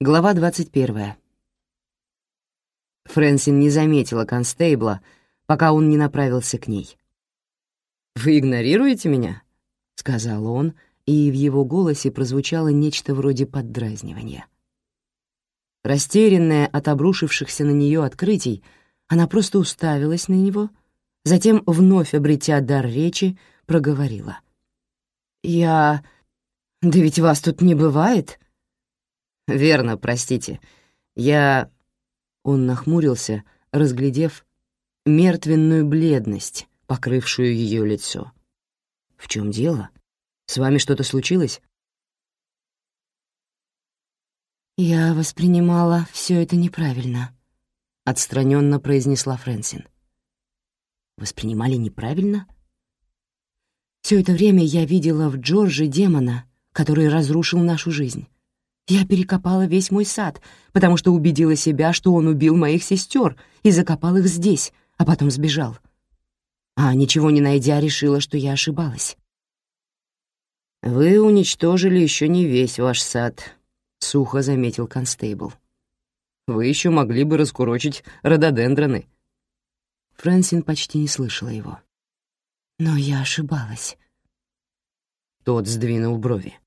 Глава 21. Фрэнсин не заметила констейбла, пока он не направился к ней. «Вы игнорируете меня?» — сказал он, и в его голосе прозвучало нечто вроде поддразнивания. Растерянная от обрушившихся на нее открытий, она просто уставилась на него, затем, вновь обретя дар речи, проговорила. «Я... Да ведь вас тут не бывает?» «Верно, простите. Я...» Он нахмурился, разглядев мертвенную бледность, покрывшую ее лицо. «В чем дело? С вами что-то случилось?» «Я воспринимала все это неправильно», — отстраненно произнесла Фрэнсин. «Воспринимали неправильно?» Все это время я видела в Джорже демона, который разрушил нашу жизнь. Я перекопала весь мой сад, потому что убедила себя, что он убил моих сестер и закопал их здесь, а потом сбежал. А ничего не найдя, решила, что я ошибалась. «Вы уничтожили еще не весь ваш сад», — сухо заметил констейбл. «Вы еще могли бы раскурочить рододендроны». Фрэнсин почти не слышала его. «Но я ошибалась». Тот сдвинул брови.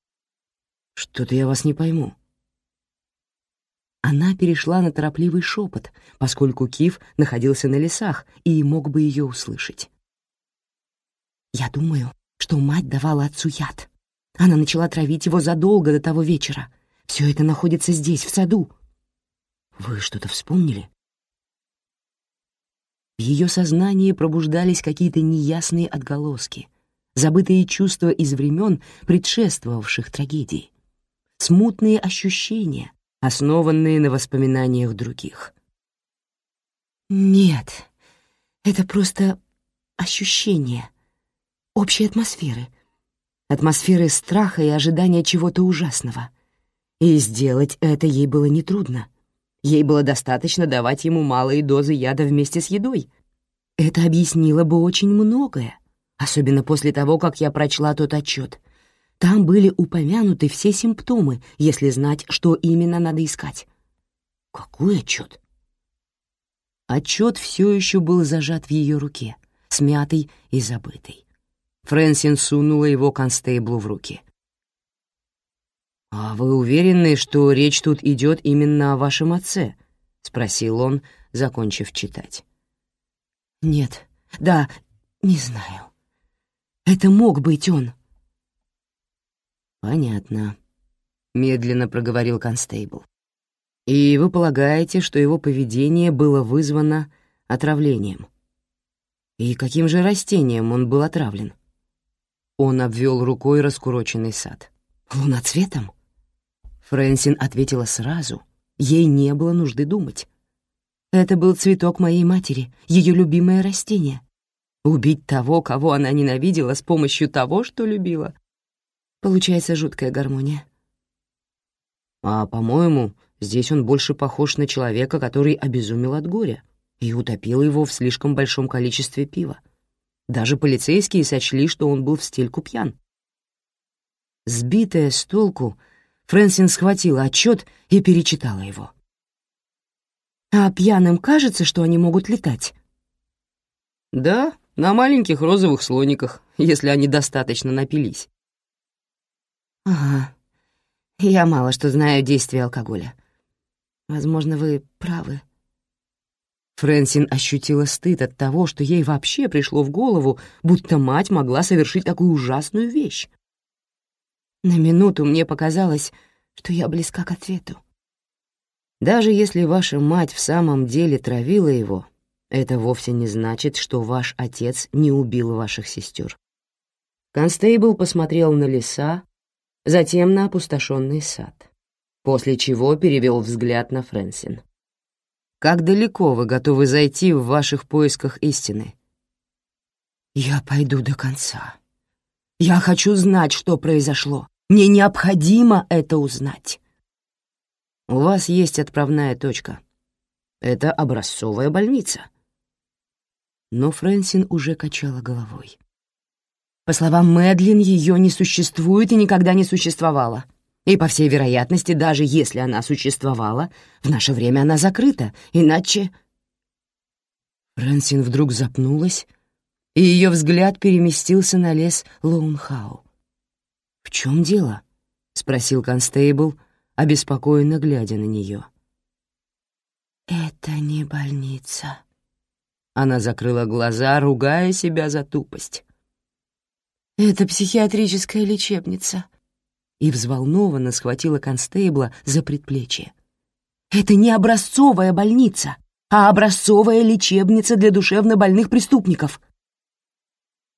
Что-то я вас не пойму. Она перешла на торопливый шепот, поскольку Кив находился на лесах и мог бы ее услышать. «Я думаю, что мать давала отцу яд. Она начала травить его задолго до того вечера. Все это находится здесь, в саду». «Вы что-то вспомнили?» В ее сознании пробуждались какие-то неясные отголоски, забытые чувства из времен, предшествовавших трагедии смутные ощущения, основанные на воспоминаниях других. Нет, это просто ощущение общей атмосферы, атмосферы страха и ожидания чего-то ужасного. И сделать это ей было нетрудно. Ей было достаточно давать ему малые дозы яда вместе с едой. Это объяснило бы очень многое, особенно после того, как я прочла тот отчет — там были упомянуты все симптомы, если знать, что именно надо искать. Какой отчет? Отчет все еще был зажат в ее руке, смятый и забытый. Фрэнсин сунула его констейблу в руки. «А вы уверены, что речь тут идет именно о вашем отце?» — спросил он, закончив читать. «Нет, да, не знаю. Это мог быть он». «Понятно», — медленно проговорил констейбл. «И вы полагаете, что его поведение было вызвано отравлением? И каким же растением он был отравлен?» Он обвел рукой раскуроченный сад. «Луноцветом?» Фрэнсин ответила сразу. Ей не было нужды думать. Это был цветок моей матери, ее любимое растение. Убить того, кого она ненавидела, с помощью того, что любила. Получается жуткая гармония. А, по-моему, здесь он больше похож на человека, который обезумел от горя и утопил его в слишком большом количестве пива. Даже полицейские сочли, что он был в стельку пьян. Сбитая с толку, Фрэнсин схватила отчет и перечитала его. «А пьяным кажется, что они могут летать?» «Да, на маленьких розовых слониках, если они достаточно напились. «Ага. Я мало что знаю действия алкоголя. Возможно, вы правы». Фрэнсин ощутила стыд от того, что ей вообще пришло в голову, будто мать могла совершить такую ужасную вещь. На минуту мне показалось, что я близка к ответу. Даже если ваша мать в самом деле травила его, это вовсе не значит, что ваш отец не убил ваших сестер. Констейбл посмотрел на леса, затем на опустошенный сад, после чего перевел взгляд на Фрэнсин. «Как далеко вы готовы зайти в ваших поисках истины?» «Я пойду до конца. Я хочу знать, что произошло. Мне необходимо это узнать». «У вас есть отправная точка. Это образцовая больница». Но Фрэнсин уже качала головой. По словам Мэдлин, ее не существует и никогда не существовало. И, по всей вероятности, даже если она существовала, в наше время она закрыта, иначе...» Фрэнсин вдруг запнулась, и ее взгляд переместился на лес Лоунхау. «В чем дело?» — спросил констейбл, обеспокоенно глядя на нее. «Это не больница». Она закрыла глаза, ругая себя за тупость. «Это психиатрическая лечебница», и взволнованно схватила констейбла за предплечье. «Это не образцовая больница, а образцовая лечебница для душевнобольных преступников».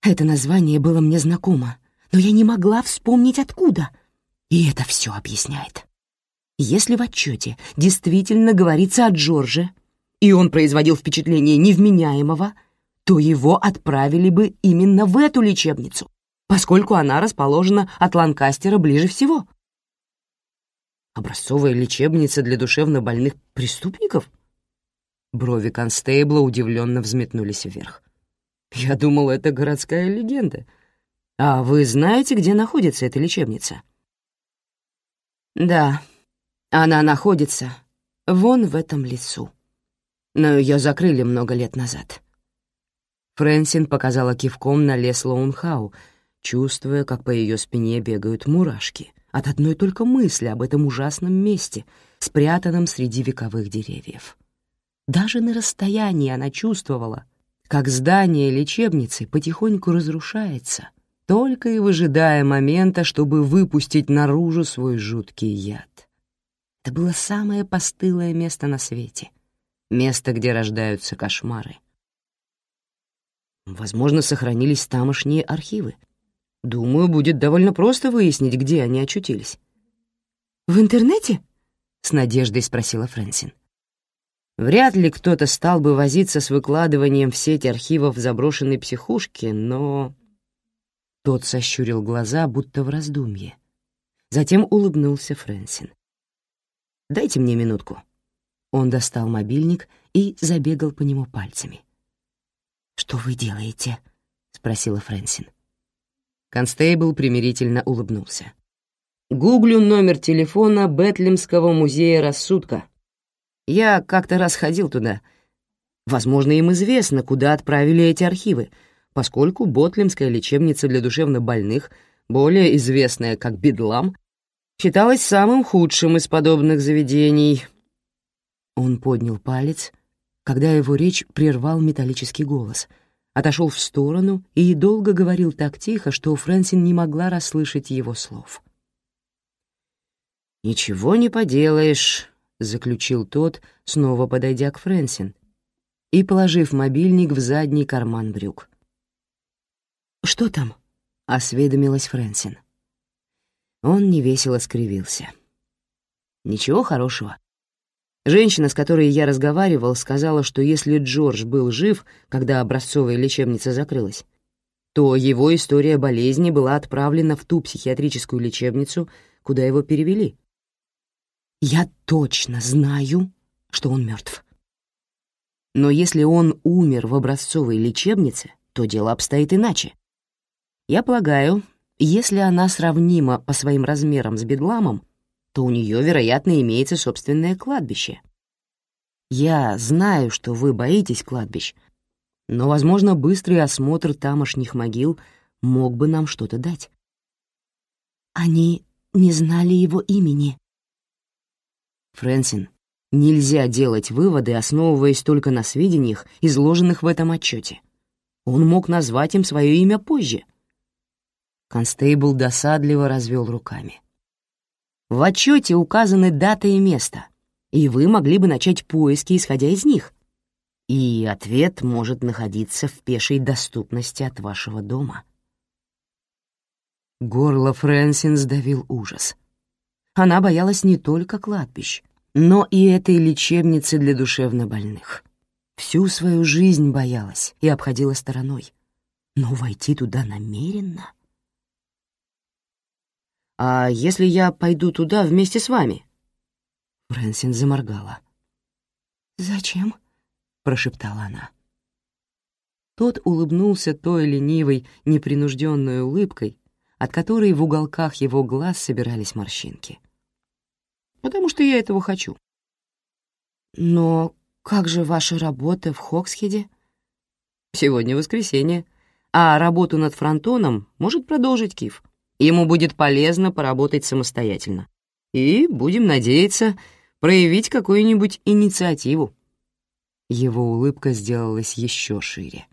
Это название было мне знакомо, но я не могла вспомнить откуда. И это все объясняет. Если в отчете действительно говорится о Джорже, и он производил впечатление невменяемого, то его отправили бы именно в эту лечебницу, поскольку она расположена от Ланкастера ближе всего. Образцовая лечебница для душевнобольных преступников? Брови констейбла удивленно взметнулись вверх. Я думал, это городская легенда. А вы знаете, где находится эта лечебница? Да, она находится вон в этом лесу. Но ее закрыли много лет назад. Фрэнсин показала кивком на лес Лоунхау, чувствуя, как по ее спине бегают мурашки от одной только мысли об этом ужасном месте, спрятанном среди вековых деревьев. Даже на расстоянии она чувствовала, как здание лечебницы потихоньку разрушается, только и выжидая момента, чтобы выпустить наружу свой жуткий яд. Это было самое постылое место на свете, место, где рождаются кошмары. Возможно, сохранились тамошние архивы. Думаю, будет довольно просто выяснить, где они очутились. «В интернете?» — с надеждой спросила Фрэнсин. Вряд ли кто-то стал бы возиться с выкладыванием в сеть архивов заброшенной психушки, но... Тот сощурил глаза, будто в раздумье. Затем улыбнулся Фрэнсин. «Дайте мне минутку». Он достал мобильник и забегал по нему пальцами. «Что вы делаете?» — спросила Фрэнсин. Констейбл примирительно улыбнулся. «Гуглю номер телефона Бетлемского музея рассудка», я как-то раз ходил туда. Возможно, им известно, куда отправили эти архивы, поскольку Ботлемская лечебница для душевнобольных, более известная как Бедлам, считалась самым худшим из подобных заведений. Он поднял палец, когда его речь прервал металлический голос, отошел в сторону и долго говорил так тихо, что Фрэнсин не могла расслышать его слов. «Ничего не поделаешь», — заключил тот, снова подойдя к Фрэнсин и положив мобильник в задний карман брюк. «Что там?» — осведомилась Фрэнсин. Он невесело скривился. «Ничего хорошего. Женщина, с которой я разговаривал, сказала, что если Джордж был жив, когда образцовая лечебница закрылась, то его история болезни была отправлена в ту психиатрическую лечебницу, куда его перевели. Я точно знаю, что он мертв. Но если он умер в образцовой лечебнице, то дело обстоит иначе. Я полагаю, если она сравнима по своим размерам с бедламом, то у нее, вероятно, имеется собственное кладбище. Я знаю, что вы боитесь кладбищ, но, возможно, быстрый осмотр тамошних могил мог бы нам что-то дать. Они не знали его имени, Фрэнсин, нельзя делать выводы, основываясь только на сведениях, изложенных в этом отчете. Он мог назвать им свое имя позже. Констейбл досадливо развел руками. В отчете указаны дата и место, и вы могли бы начать поиски, исходя из них. И ответ может находиться в пешей доступности от вашего дома. Горло Фрэнсин сдавил ужас — она боялась не только кладбищ, но и этой лечебницы для душевнобольных. Всю свою жизнь боялась и обходила стороной. Но войти туда намеренно... «А если я пойду туда вместе с вами?» Фрэнсин заморгала. «Зачем?» — прошептала она. Тот улыбнулся той ленивой, непринужденной улыбкой, от которой в уголках его глаз собирались морщинки. «Потому что я этого хочу». «Но как же ваша работа в Хоксхеде?» «Сегодня воскресенье, а работу над фронтоном может продолжить Кив. Ему будет полезно поработать самостоятельно. И, будем надеяться, проявить какую-нибудь инициативу». Его улыбка сделалась еще шире.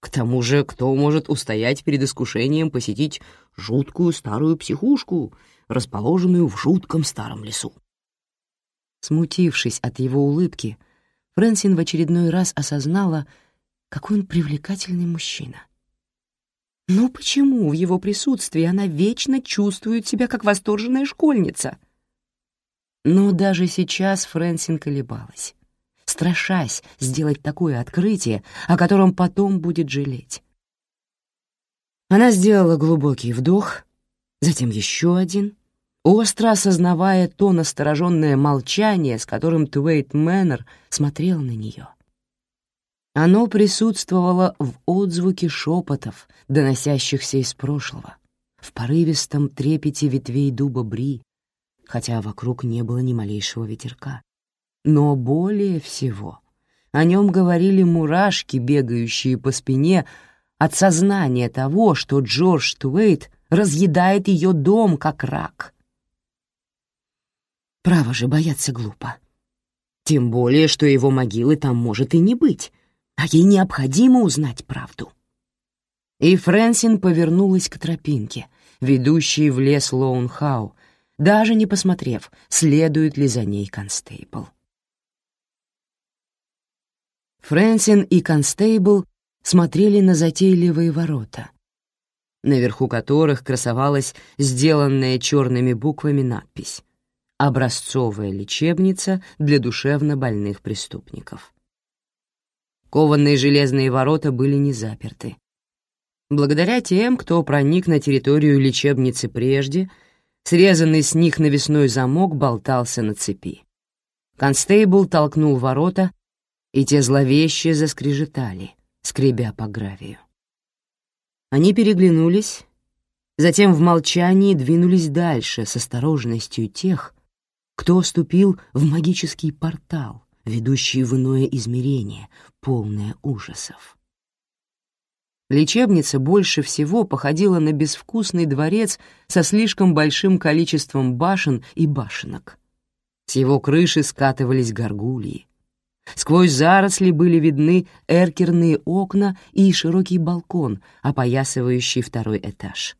К тому же, кто может устоять перед искушением посетить жуткую старую психушку, расположенную в жутком старом лесу? Смутившись от его улыбки, Фрэнсин в очередной раз осознала, какой он привлекательный мужчина. Но почему в его присутствии она вечно чувствует себя как восторженная школьница? Но даже сейчас Фрэнсин колебалась страшась сделать такое открытие, о котором потом будет жалеть. Она сделала глубокий вдох, затем еще один, остро осознавая то настороженное молчание, с которым Туэйт Мэннер смотрел на нее. Оно присутствовало в отзвуке шепотов, доносящихся из прошлого, в порывистом трепете ветвей дуба бри, хотя вокруг не было ни малейшего ветерка. Но более всего о нем говорили мурашки, бегающие по спине от сознания того, что Джордж Туэйт разъедает ее дом, как рак. Право же бояться глупо. Тем более, что его могилы там может и не быть, а ей необходимо узнать правду. И Фрэнсин повернулась к тропинке, ведущей в лес Лоунхау, даже не посмотрев, следует ли за ней констейбл. Фрэнсин и Констейбл смотрели на затейливые ворота, наверху которых красовалась сделанная черными буквами надпись «Образцовая лечебница для душевно больных преступников». Кованные железные ворота были не заперты. Благодаря тем, кто проник на территорию лечебницы прежде, срезанный с них навесной замок болтался на цепи. Констейбл толкнул ворота и те зловеще заскрежетали, скребя по гравию. Они переглянулись, затем в молчании двинулись дальше с осторожностью тех, кто ступил в магический портал, ведущий в иное измерение, полное ужасов. Лечебница больше всего походила на безвкусный дворец со слишком большим количеством башен и башенок. С его крыши скатывались горгульи, Сквозь заросли были видны эркерные окна и широкий балкон, опоясывающий второй этаж.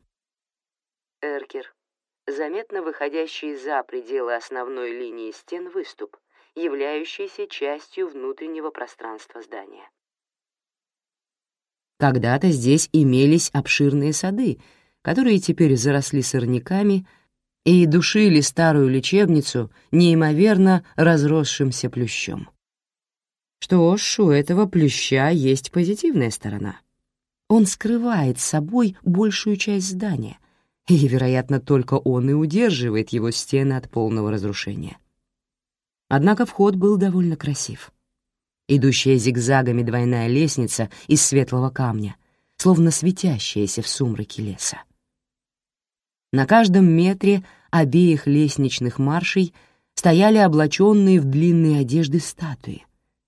Эркер — заметно выходящий за пределы основной линии стен выступ, являющийся частью внутреннего пространства здания. Когда-то здесь имелись обширные сады, которые теперь заросли сорняками и душили старую лечебницу неимоверно разросшимся плющом. Что ж, у этого плюща есть позитивная сторона. Он скрывает собой большую часть здания, и, вероятно, только он и удерживает его стены от полного разрушения. Однако вход был довольно красив. Идущая зигзагами двойная лестница из светлого камня, словно светящаяся в сумраке леса. На каждом метре обеих лестничных маршей стояли облаченные в длинные одежды статуи,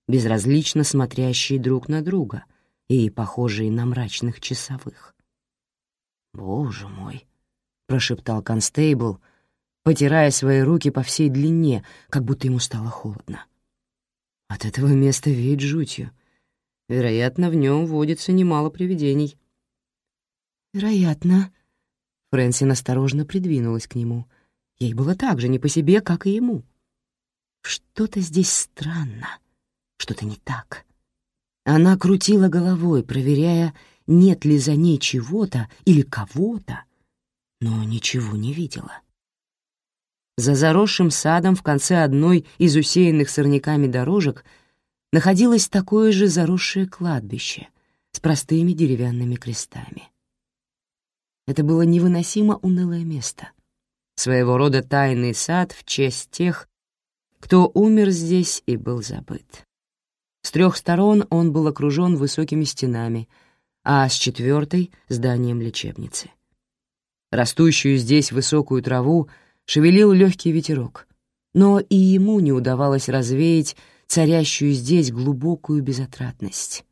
безразлично смотрящие друг на друга и похожие на мрачных часовых. «Боже мой!» — прошептал констейбл, потирая свои руки по всей длине, как будто ему стало холодно. От этого места веет жутью. Вероятно, в нем водится немало привидений. «Вероятно». Фрэнсин осторожно придвинулась к нему. Ей было так же не по себе, как и ему. «Что-то здесь странно что-то не так. Она крутила головой, проверяя, нет ли за ней чего-то или кого-то, но ничего не видела. За заросшим садом в конце одной из усеянных сорняками дорожек находилось такое же заросшее кладбище с простыми деревянными крестами. Это было невыносимо унылое место, своего рода тайный сад в честь тех, кто умер здесь и был забыт. С трех сторон он был окружен высокими стенами, а с четвертой — зданием лечебницы. Растущую здесь высокую траву шевелил легкий ветерок, но и ему не удавалось развеять царящую здесь глубокую безотрадность.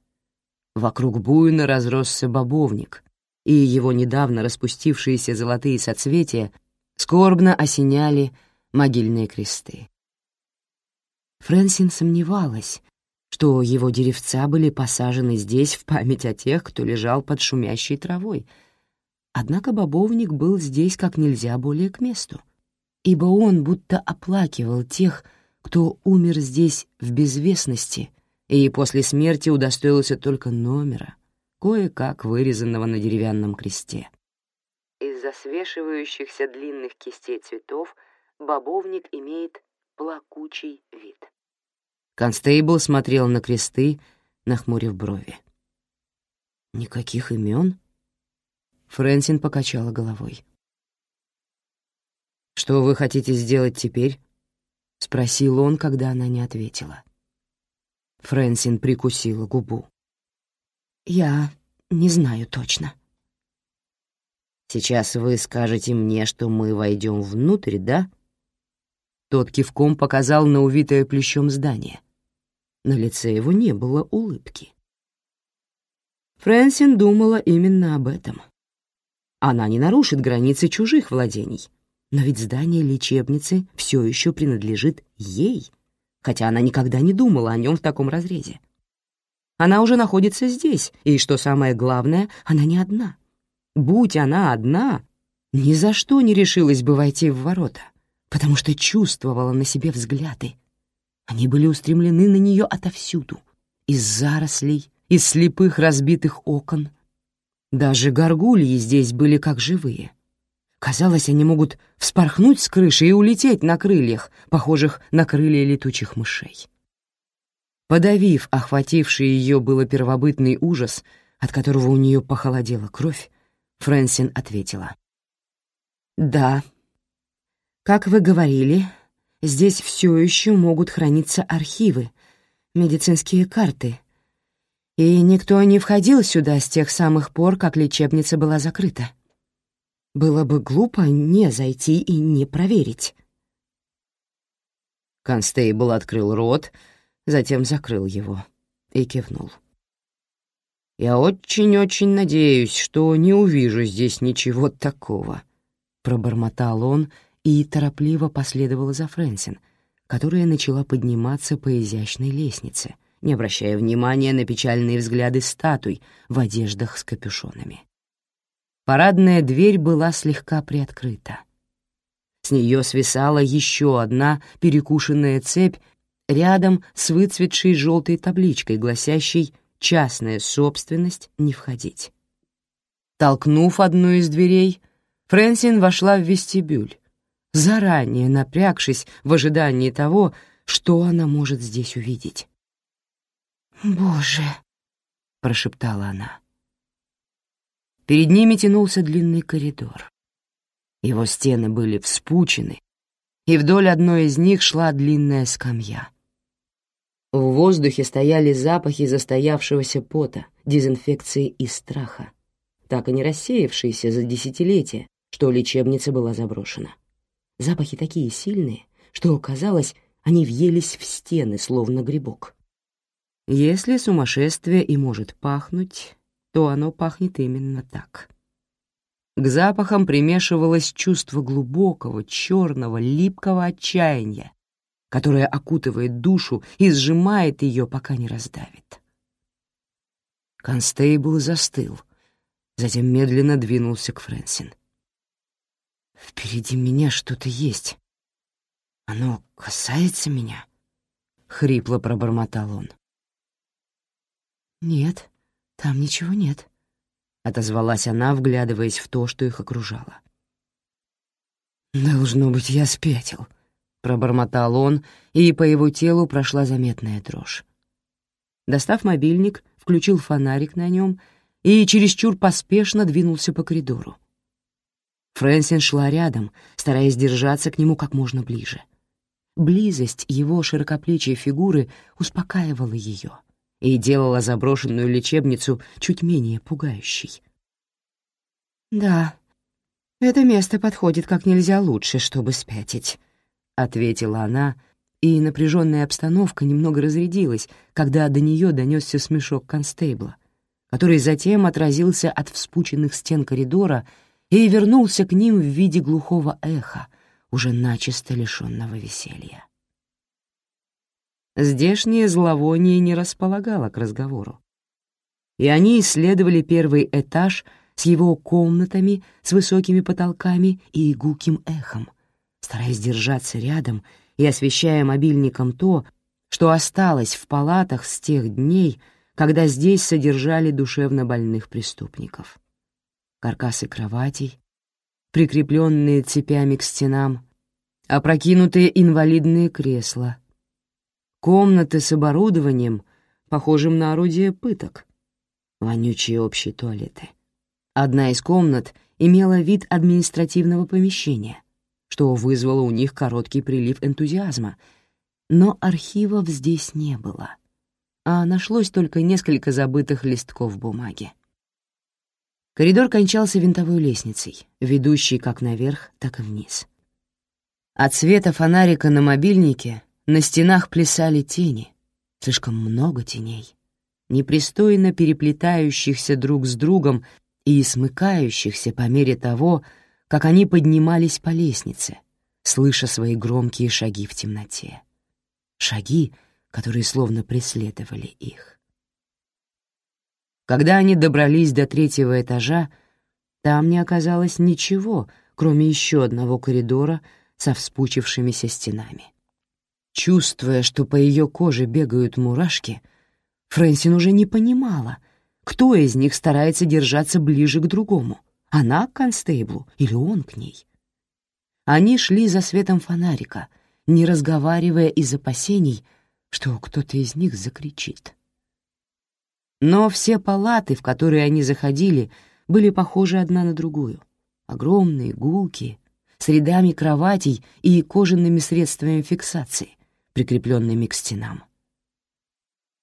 Вокруг буйно разросся бобовник, и его недавно распустившиеся золотые соцветия скорбно осеняли могильные кресты. Фрэнсин сомневалась, что его деревца были посажены здесь в память о тех, кто лежал под шумящей травой. Однако бобовник был здесь как нельзя более к месту, ибо он будто оплакивал тех, кто умер здесь в безвестности и после смерти удостоился только номера, кое-как вырезанного на деревянном кресте. Из-за свешивающихся длинных кистей цветов бобовник имеет плакучий вид. Констейбл смотрел на кресты, нахмурив брови. «Никаких имен?» Фрэнсин покачала головой. «Что вы хотите сделать теперь?» — спросил он, когда она не ответила. Фрэнсин прикусила губу. «Я не знаю точно». «Сейчас вы скажете мне, что мы войдем внутрь, да?» Тот кивком показал на увитое плещом здание. На лице его не было улыбки. Фрэнсин думала именно об этом. Она не нарушит границы чужих владений, но ведь здание лечебницы все еще принадлежит ей, хотя она никогда не думала о нем в таком разрезе. Она уже находится здесь, и, что самое главное, она не одна. Будь она одна, ни за что не решилась бы войти в ворота, потому что чувствовала на себе взгляды, они были устремлены на нее отовсюду, из зарослей, из слепых разбитых окон. Даже горгульи здесь были как живые. Казалось, они могут вспорхнуть с крыши и улететь на крыльях, похожих на крылья летучих мышей. Подавив охвативший ее было первобытный ужас, от которого у нее похолодела кровь, Фрэнсин ответила. «Да, как вы говорили, здесь все еще могут храниться архивы, медицинские карты. И никто не входил сюда с тех самых пор, как лечебница была закрыта. Было бы глупо не зайти и не проверить. Констейбл открыл рот, затем закрыл его и кивнул. «Я очень-очень надеюсь, что не увижу здесь ничего такого», — пробормотал он, — и торопливо последовала за Фрэнсин, которая начала подниматься по изящной лестнице, не обращая внимания на печальные взгляды статуй в одеждах с капюшонами. Парадная дверь была слегка приоткрыта. С нее свисала еще одна перекушенная цепь рядом с выцветшей желтой табличкой, гласящей «Частная собственность не входить». Толкнув одну из дверей, Фрэнсин вошла в вестибюль, заранее напрягшись в ожидании того, что она может здесь увидеть. «Боже!» — прошептала она. Перед ними тянулся длинный коридор. Его стены были вспучены, и вдоль одной из них шла длинная скамья. В воздухе стояли запахи застоявшегося пота, дезинфекции и страха, так и не рассеявшиеся за десятилетия, что лечебница была заброшена. Запахи такие сильные, что, казалось, они въелись в стены, словно грибок. Если сумасшествие и может пахнуть, то оно пахнет именно так. К запахам примешивалось чувство глубокого, черного, липкого отчаяния, которое окутывает душу и сжимает ее, пока не раздавит. Констейбл застыл, затем медленно двинулся к Фрэнсин. Впереди меня что-то есть. Оно касается меня? Хрипло пробормотал он. Нет, там ничего нет, отозвалась она, вглядываясь в то, что их окружало. Должно быть, я спятил, пробормотал он, и по его телу прошла заметная дрожь. Достав мобильник, включил фонарик на нем и чересчур поспешно двинулся по коридору. Фрэнсин шла рядом, стараясь держаться к нему как можно ближе. Близость его широкоплечьей фигуры успокаивала ее и делала заброшенную лечебницу чуть менее пугающей. «Да, «Это место подходит как нельзя лучше, чтобы спятить», — ответила она, и напряженная обстановка немного разрядилась, когда до нее донесся смешок констейбла, который затем отразился от вспученных стен коридора и вернулся к ним в виде глухого эха, уже начисто лишенного веселья. Здешнее зловоние не располагало к разговору. И они исследовали первый этаж с его комнатами с высокими потолками и гулким эхом, стараясь держаться рядом и освещая мобильником то, что осталось в палатах с тех дней, когда здесь содержали душевно больных преступников. Каркасы кроватей, прикрепленные цепями к стенам, опрокинутые инвалидные кресла, комнаты с оборудованием, похожим на орудие пыток, вонючие общие туалеты. Одна из комнат имела вид административного помещения, что вызвало у них короткий прилив энтузиазма, но архивов здесь не было, а нашлось только несколько забытых листков бумаги. Коридор кончался винтовой лестницей, ведущей как наверх, так и вниз. От света фонарика на мобильнике на стенах плясали тени, слишком много теней, непристойно переплетающихся друг с другом и смыкающихся по мере того, как они поднимались по лестнице, слыша свои громкие шаги в темноте. Шаги, которые словно преследовали их. Когда они добрались до третьего этажа, там не оказалось ничего, кроме еще одного коридора со вспучившимися стенами. Чувствуя, что по ее коже бегают мурашки, Фрэнсин уже не понимала, кто из них старается держаться ближе к другому, она к констейблу или он к ней. Они шли за светом фонарика, не разговаривая из опасений, что кто-то из них закричит. Но все палаты, в которые они заходили, были похожи одна на другую. Огромные, гулкие, с рядами кроватей и кожаными средствами фиксации, прикрепленными к стенам.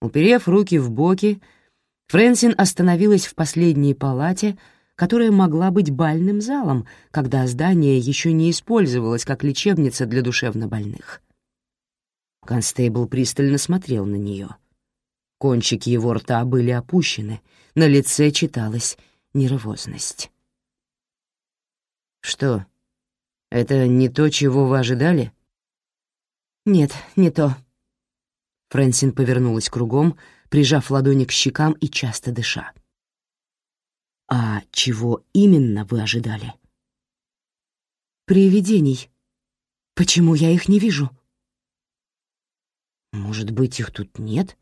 Уперев руки в боки, Фрэнсин остановилась в последней палате, которая могла быть бальным залом, когда здание еще не использовалось как лечебница для душевнобольных. Констейбл пристально смотрел на нее. Кончики его рта были опущены, на лице читалась нервозность. «Что, это не то, чего вы ожидали? Нет, не то. Фрэнсин повернулась кругом, прижав ладони к щекам и часто дыша. А чего именно вы ожидали? Привидений. Почему я их не вижу? Может быть, их тут нет?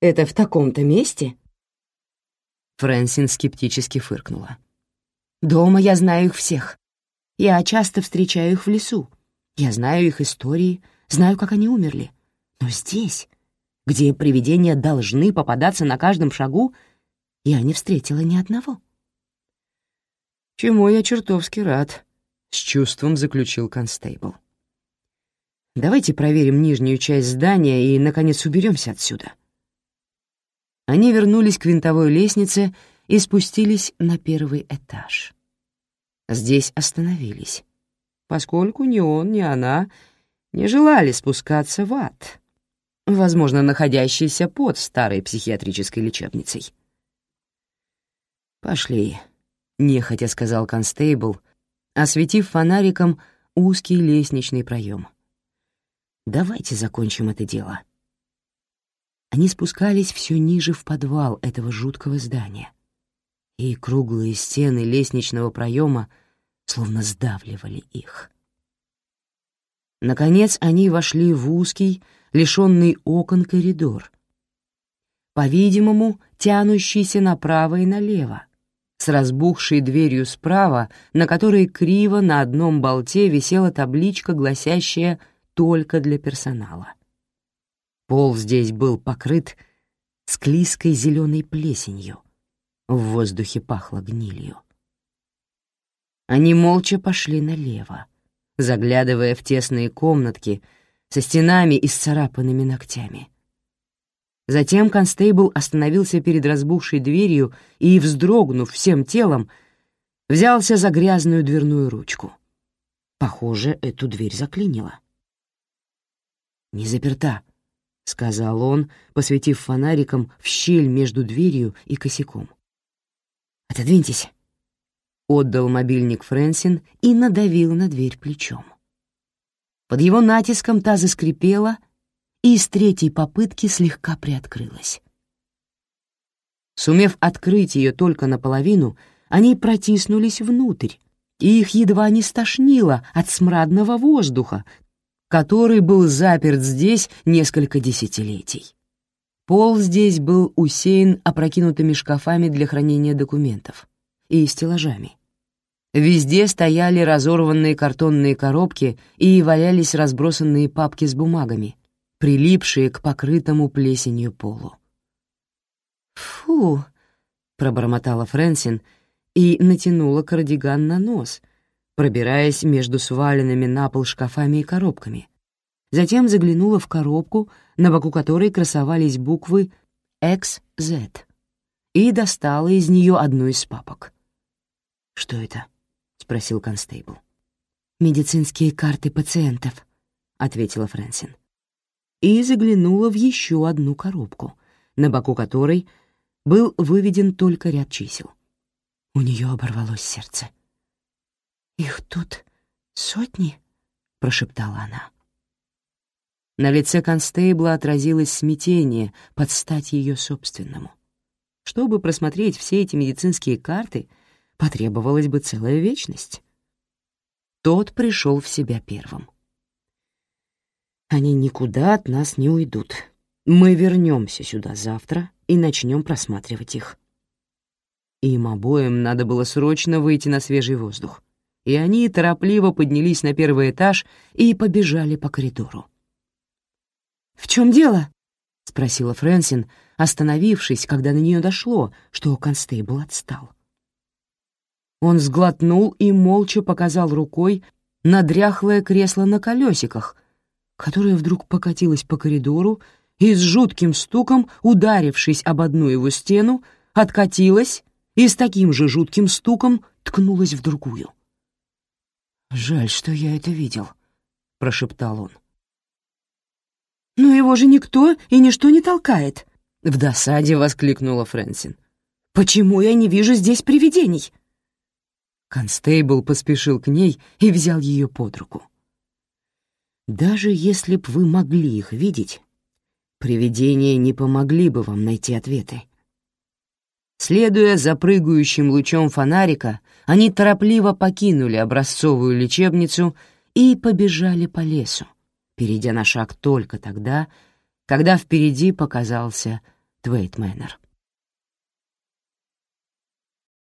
Это в таком-то месте? Фрэнсин скептически фыркнула. Дома я знаю их всех. Я часто встречаю их в лесу. Я знаю их истории, знаю, как они умерли. Но здесь, где привидения должны попадаться на каждом шагу, я не встретила ни одного. «Чему я чертовски рад», — с чувством заключил констейбл. «Давайте проверим нижнюю часть здания и, наконец, уберемся отсюда». Они вернулись к винтовой лестнице и спустились на первый этаж здесь остановились, поскольку ни он, ни она не желали спускаться в ад, возможно, находящийся под старой психиатрической лечебницей. «Пошли», — нехотя сказал констейбл, осветив фонариком узкий лестничный проем. «Давайте закончим это дело». Они спускались все ниже в подвал этого жуткого здания, и круглые стены лестничного проема словно сдавливали их. Наконец они вошли в узкий, лишенный окон коридор, по-видимому, тянущийся направо и налево, с разбухшей дверью справа, на которой криво на одном болте висела табличка, гласящая «Только для персонала». Пол здесь был покрыт склизкой зеленой плесенью. В воздухе пахло гнилью. Они молча пошли налево, заглядывая в тесные комнатки со стенами и сцарапанными ногтями. Затем констейбл остановился перед разбухшей дверью и, вздрогнув всем телом, взялся за грязную дверную ручку. Похоже, эту дверь заклинило. «Не заперта», — сказал он, посветив фонариком в щель между дверью и косяком. «Отодвиньтесь», — отдал мобильник Фрэнсин и надавил на дверь плечом. Под его натиском та заскрипела и с третьей попытки слегка приоткрылась. Сумев открыть ее только наполовину, они протиснулись внутрь, и их едва не стошнило от смрадного воздуха, который был заперт здесь несколько десятилетий. Пол здесь был усеян опрокинутыми шкафами для хранения документов и стеллажами. Везде стояли разорванные картонные коробки и валялись разбросанные папки с бумагами, прилипшие к покрытому плесенью полу. «Фу!» — пробормотала Фрэнсин и натянула кардиган на нос, пробираясь между сваленными на пол шкафами и коробками. Затем заглянула в коробку, на боку которой красовались буквы XZ, и достала из нее одну из папок. «Что это?» Спросил констейбл. «Медицинские карты пациентов», — ответила Фрэнсин. И заглянула в еще одну коробку, на боку которой был выведен только ряд чисел. У нее оборвалось сердце. «Их тут сотни?» — прошептала она. На лице констейбла отразилось смятение под стать ее собственному. Чтобы просмотреть все эти медицинские карты — потребовалась бы целая вечность. Тот пришел в себя первым. Они никуда от нас не уйдут. Мы вернемся сюда завтра и начнем просматривать их. Им обоим надо было срочно выйти на свежий воздух, и они торопливо поднялись на первый этаж и побежали по коридору. «В чем дело?» — спросила Фрэнсин, остановившись, когда на нее дошло, что констейбл отстал. Он сглотнул и молча показал рукой на дряхлое кресло на колесиках, которое вдруг покатилось по коридору и с жутким стуком, ударившись об одну его стену, откатилась и с таким же жутким стуком ткнулась в другую. «Жаль, что я это видел», — прошептал он. «Но его же никто и ничто не толкает», — в досаде воскликнула Фрэнсин. «Почему я не вижу здесь привидений?» Констейбл поспешил к ней и взял ее под руку. «Даже если б вы могли их видеть, привидения не помогли бы вам найти ответы». Следуя за прыгающим лучом фонарика, они торопливо покинули образцовую лечебницу и побежали по лесу, перейдя на шаг только тогда, когда впереди показался Твейт Мэннер.